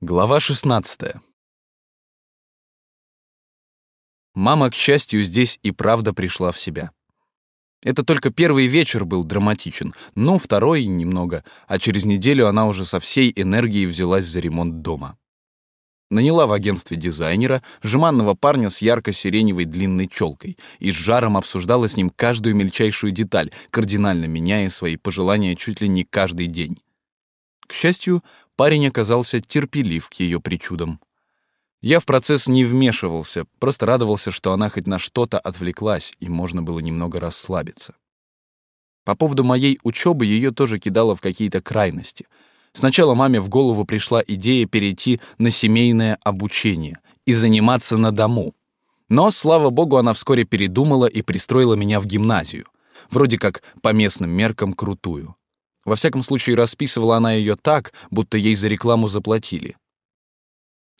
Глава 16. Мама, к счастью, здесь и правда пришла в себя. Это только первый вечер был драматичен, но второй — немного, а через неделю она уже со всей энергией взялась за ремонт дома. Наняла в агентстве дизайнера жеманного парня с ярко-сиреневой длинной челкой и с жаром обсуждала с ним каждую мельчайшую деталь, кардинально меняя свои пожелания чуть ли не каждый день. Счастью, парень оказался терпелив к ее причудам. Я в процесс не вмешивался, просто радовался, что она хоть на что-то отвлеклась, и можно было немного расслабиться. По поводу моей учебы ее тоже кидало в какие-то крайности. Сначала маме в голову пришла идея перейти на семейное обучение и заниматься на дому. Но, слава богу, она вскоре передумала и пристроила меня в гимназию. Вроде как по местным меркам крутую. Во всяком случае, расписывала она ее так, будто ей за рекламу заплатили.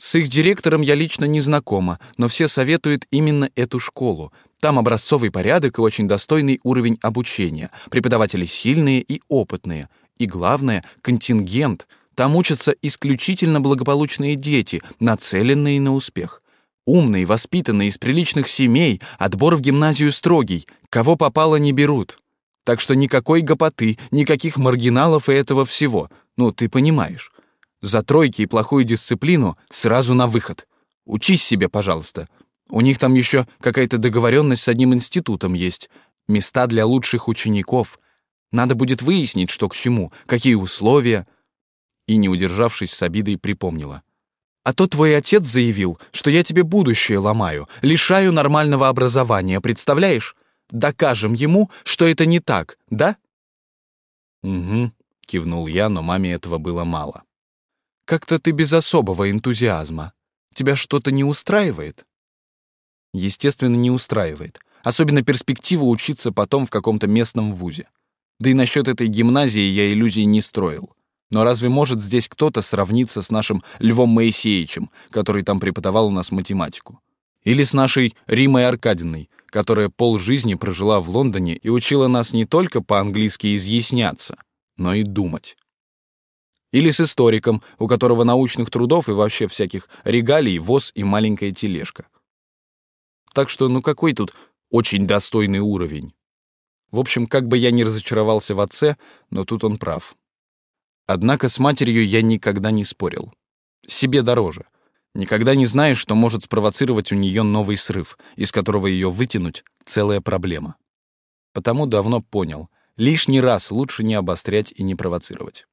С их директором я лично не знакома, но все советуют именно эту школу. Там образцовый порядок и очень достойный уровень обучения. Преподаватели сильные и опытные. И главное — контингент. Там учатся исключительно благополучные дети, нацеленные на успех. Умные, воспитанные, из приличных семей, отбор в гимназию строгий. Кого попало, не берут. Так что никакой гопоты, никаких маргиналов и этого всего. Ну, ты понимаешь. За тройки и плохую дисциплину сразу на выход. Учись себе, пожалуйста. У них там еще какая-то договоренность с одним институтом есть. Места для лучших учеников. Надо будет выяснить, что к чему, какие условия. И, не удержавшись с обидой, припомнила. А то твой отец заявил, что я тебе будущее ломаю, лишаю нормального образования, представляешь? Докажем ему, что это не так, да?» «Угу», — кивнул я, но маме этого было мало. «Как-то ты без особого энтузиазма. Тебя что-то не устраивает?» Естественно, не устраивает. Особенно перспектива учиться потом в каком-то местном вузе. Да и насчет этой гимназии я иллюзий не строил. Но разве может здесь кто-то сравниться с нашим Львом Моисеевичем, который там преподавал у нас математику? Или с нашей Римой Аркадиной, которая полжизни прожила в Лондоне и учила нас не только по-английски изъясняться, но и думать. Или с историком, у которого научных трудов и вообще всяких регалий воз и маленькая тележка. Так что ну какой тут очень достойный уровень? В общем, как бы я ни разочаровался в отце, но тут он прав. Однако с матерью я никогда не спорил. Себе дороже — Никогда не знаешь, что может спровоцировать у нее новый срыв, из которого ее вытянуть — целая проблема. Потому давно понял, лишний раз лучше не обострять и не провоцировать.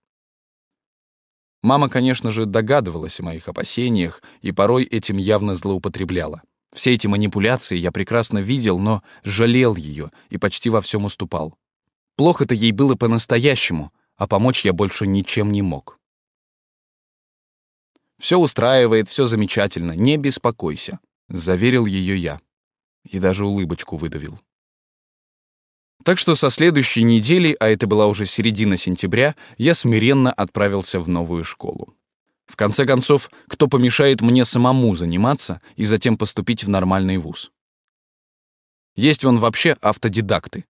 Мама, конечно же, догадывалась о моих опасениях и порой этим явно злоупотребляла. Все эти манипуляции я прекрасно видел, но жалел ее и почти во всем уступал. Плохо-то ей было по-настоящему, а помочь я больше ничем не мог. Все устраивает, все замечательно, не беспокойся», — заверил ее я. И даже улыбочку выдавил. Так что со следующей недели, а это была уже середина сентября, я смиренно отправился в новую школу. В конце концов, кто помешает мне самому заниматься и затем поступить в нормальный вуз? Есть он вообще автодидакты.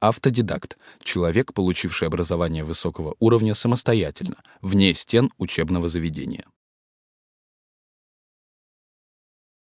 Автодидакт — человек, получивший образование высокого уровня самостоятельно, вне стен учебного заведения.